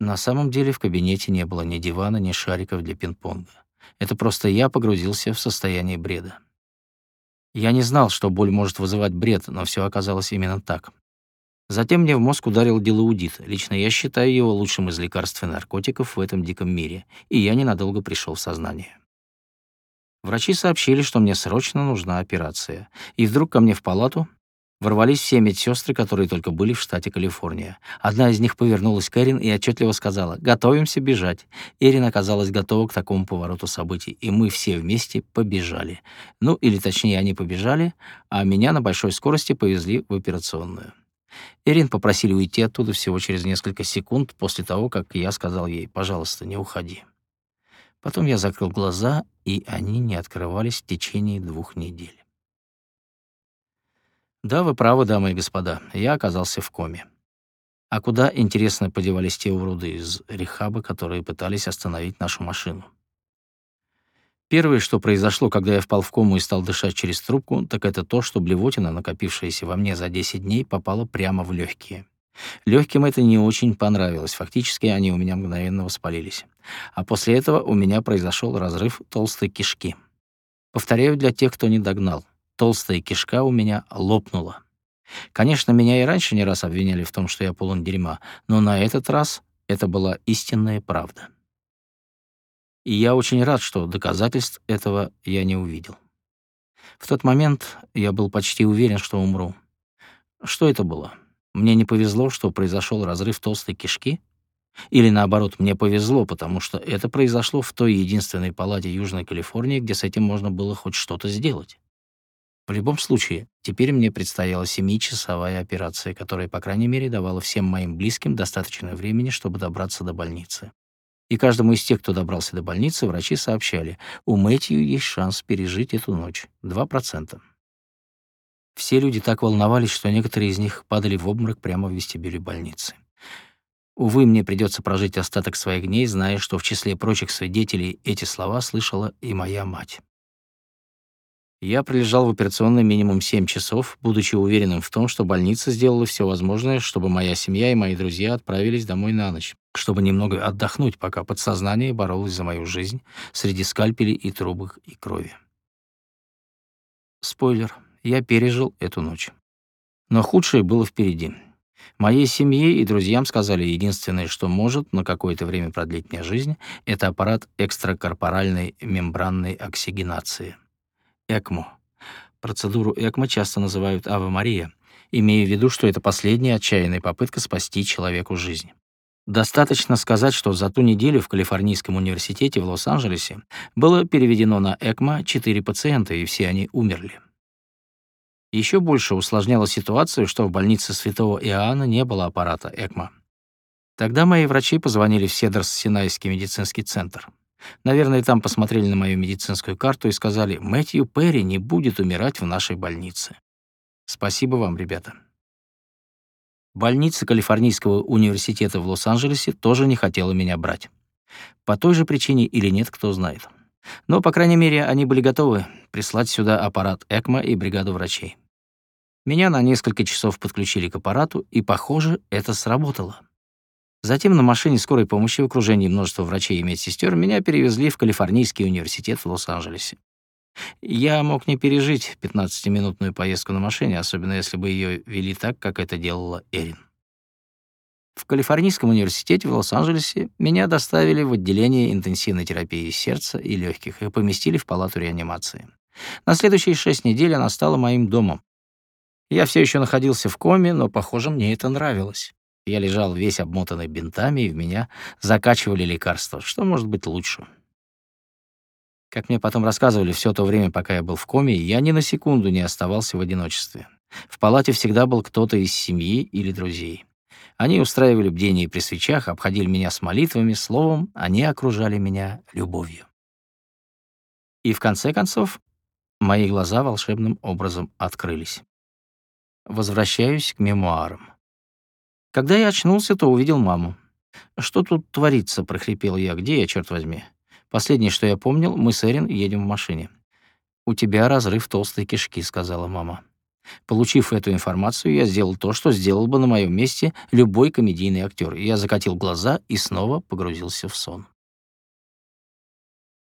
На самом деле в кабинете не было ни дивана, ни шариков для пинг-понга. Это просто я погрузился в состояние бреда. Я не знал, что боль может вызывать бред, но все оказалось именно так. Затем мне в мозг ударил дилаудит. Лично я считаю его лучшим из лекарств и наркотиков в этом диком мире, и я ненадолго пришел в сознание. Врачи сообщили, что мне срочно нужна операция. И вдруг ко мне в палату Ворвались все медсестры, которые только были в штате Калифорния. Одна из них повернулась к Эрин и отчетливо сказала «Готовимся бежать». Эрин оказалась готова к такому повороту событий, и мы все вместе побежали. Ну, или точнее, они побежали, а меня на большой скорости повезли в операционную. Эрин попросили уйти оттуда всего через несколько секунд после того, как я сказал ей «пожалуйста, не уходи». Потом я закрыл глаза, и они не открывались в течение двух недель. Да, вы правы, дамы и господа, я оказался в коме. А куда, интересно, подевались те уроды из рехаба, которые пытались остановить нашу машину? Первое, что произошло, когда я впал в кому и стал дышать через трубку, так это то, что блевотина, накопившаяся во мне за 10 дней, попала прямо в легкие. Легким это не очень понравилось, фактически они у меня мгновенно воспалились. А после этого у меня произошел разрыв толстой кишки. Повторяю для тех, кто не догнал толстая кишка у меня лопнула. Конечно, меня и раньше не раз обвиняли в том, что я полон дерьма, но на этот раз это была истинная правда. И я очень рад, что доказательств этого я не увидел. В тот момент я был почти уверен, что умру. Что это было? Мне не повезло, что произошел разрыв толстой кишки? Или наоборот, мне повезло, потому что это произошло в той единственной палате Южной Калифорнии, где с этим можно было хоть что-то сделать? В любом случае, теперь мне предстояла семичасовая операция, которая, по крайней мере, давала всем моим близким достаточно времени, чтобы добраться до больницы. И каждому из тех, кто добрался до больницы, врачи сообщали, у Мэтью есть шанс пережить эту ночь. 2%. Все люди так волновались, что некоторые из них падали в обморок прямо в вестибюле больницы. Увы, мне придется прожить остаток своих дней, зная, что в числе прочих свидетелей эти слова слышала и моя мать. Я пролежал в операционной минимум 7 часов, будучи уверенным в том, что больница сделала все возможное, чтобы моя семья и мои друзья отправились домой на ночь, чтобы немного отдохнуть, пока подсознание боролось за мою жизнь среди скальпелей и трубок и крови. Спойлер, я пережил эту ночь. Но худшее было впереди. Моей семье и друзьям сказали, единственное, что может на какое-то время продлить мне жизнь, это аппарат экстракорпоральной мембранной оксигенации. ЭКМО. Процедуру ЭКМО часто называют «Ава Мария», имея в виду, что это последняя отчаянная попытка спасти человеку жизнь. Достаточно сказать, что за ту неделю в Калифорнийском университете в Лос-Анджелесе было переведено на ЭКМО 4 пациента, и все они умерли. Еще больше усложняло ситуацию, что в больнице Святого Иоанна не было аппарата ЭКМО. Тогда мои врачи позвонили в Седрс-Синайский медицинский центр. Наверное, там посмотрели на мою медицинскую карту и сказали, Мэтью Перри не будет умирать в нашей больнице. Спасибо вам, ребята. Больница Калифорнийского университета в Лос-Анджелесе тоже не хотела меня брать. По той же причине или нет, кто знает. Но, по крайней мере, они были готовы прислать сюда аппарат ЭКМО и бригаду врачей. Меня на несколько часов подключили к аппарату, и, похоже, это сработало. Затем на машине скорой помощи в окружении множества врачей и медсестер меня перевезли в Калифорнийский университет в Лос-Анджелесе. Я мог не пережить 15-минутную поездку на машине, особенно если бы ее вели так, как это делала Эрин. В Калифорнийском университете в Лос-Анджелесе меня доставили в отделение интенсивной терапии сердца и легких и поместили в палату реанимации. На следующие шесть недель она стала моим домом. Я все еще находился в коме, но, похоже, мне это нравилось. Я лежал весь обмотанный бинтами, и в меня закачивали лекарства. Что может быть лучше? Как мне потом рассказывали, все то время, пока я был в коме, я ни на секунду не оставался в одиночестве. В палате всегда был кто-то из семьи или друзей. Они устраивали бдение при свечах, обходили меня с молитвами, словом, они окружали меня любовью. И в конце концов, мои глаза волшебным образом открылись. Возвращаюсь к мемуарам. Когда я очнулся, то увидел маму. «Что тут творится?» — прохрипел я. «Где я, черт возьми?» Последнее, что я помнил, мы с Эрин едем в машине. «У тебя разрыв толстой кишки», — сказала мама. Получив эту информацию, я сделал то, что сделал бы на моем месте любой комедийный актер. Я закатил глаза и снова погрузился в сон.